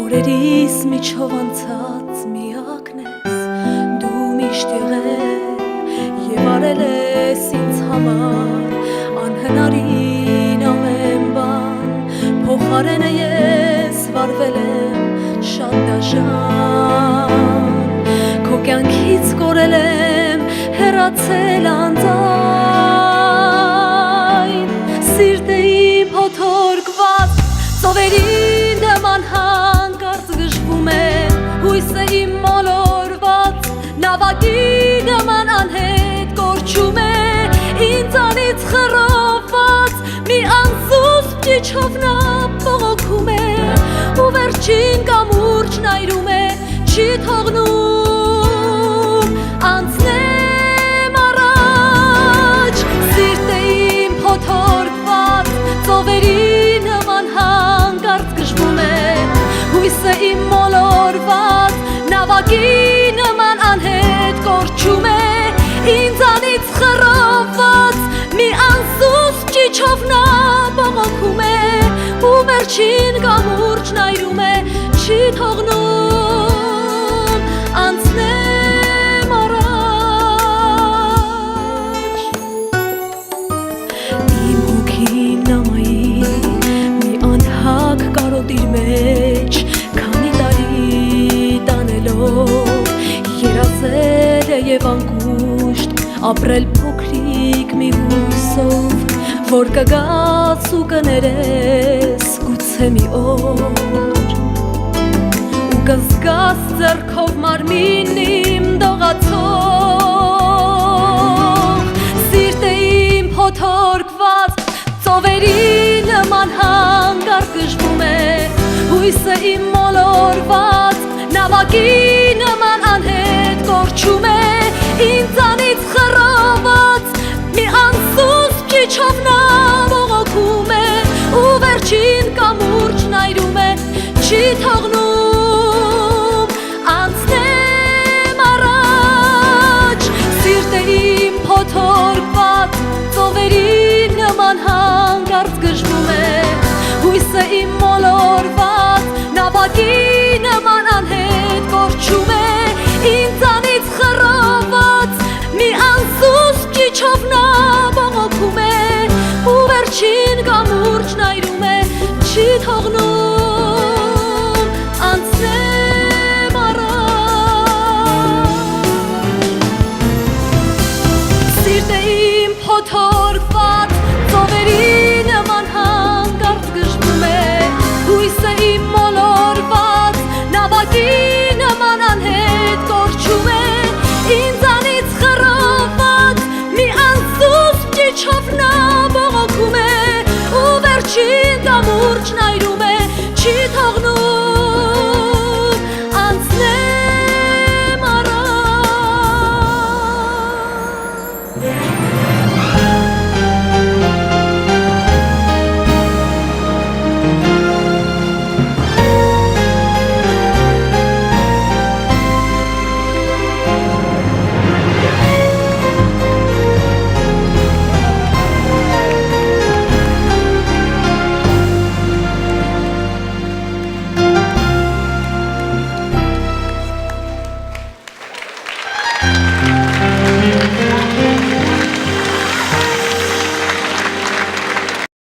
Օրերիս միջով անցած միակն ես Դու միշտ եղել եւ արել ես ինձ համար Անհնարին ամեն բան Փոխարենը ես վարվել եմ շատ դաժան Քո կյանքից կորել եմ հեռացել անձայն Սիրտը իմ հոթորկված ծովերի ճիչով նա բողոքում է Ու վերջին կամուրջն այրում է չի թողնում Ու վերջին կամուրջն այրում է չի թողնում անցնեմ առաջ Իմ հոգին նամայի մի անհակ կարոտիր մեջ Քանի տարի տանելով երազել է եւ անկուշտ ապրել փոքրիկ մի հույսով որ կգաց ու կներես գուցե մի օր ու կզգաս ձեռքով մարմին իմ դողացող Սիրտը իմ հոթորկված ծովերի նման հանգար գժվում է Հույսը իմ մոլորված նավակի նման անհետ կորչում է Ինձանից խռոված motor fat, to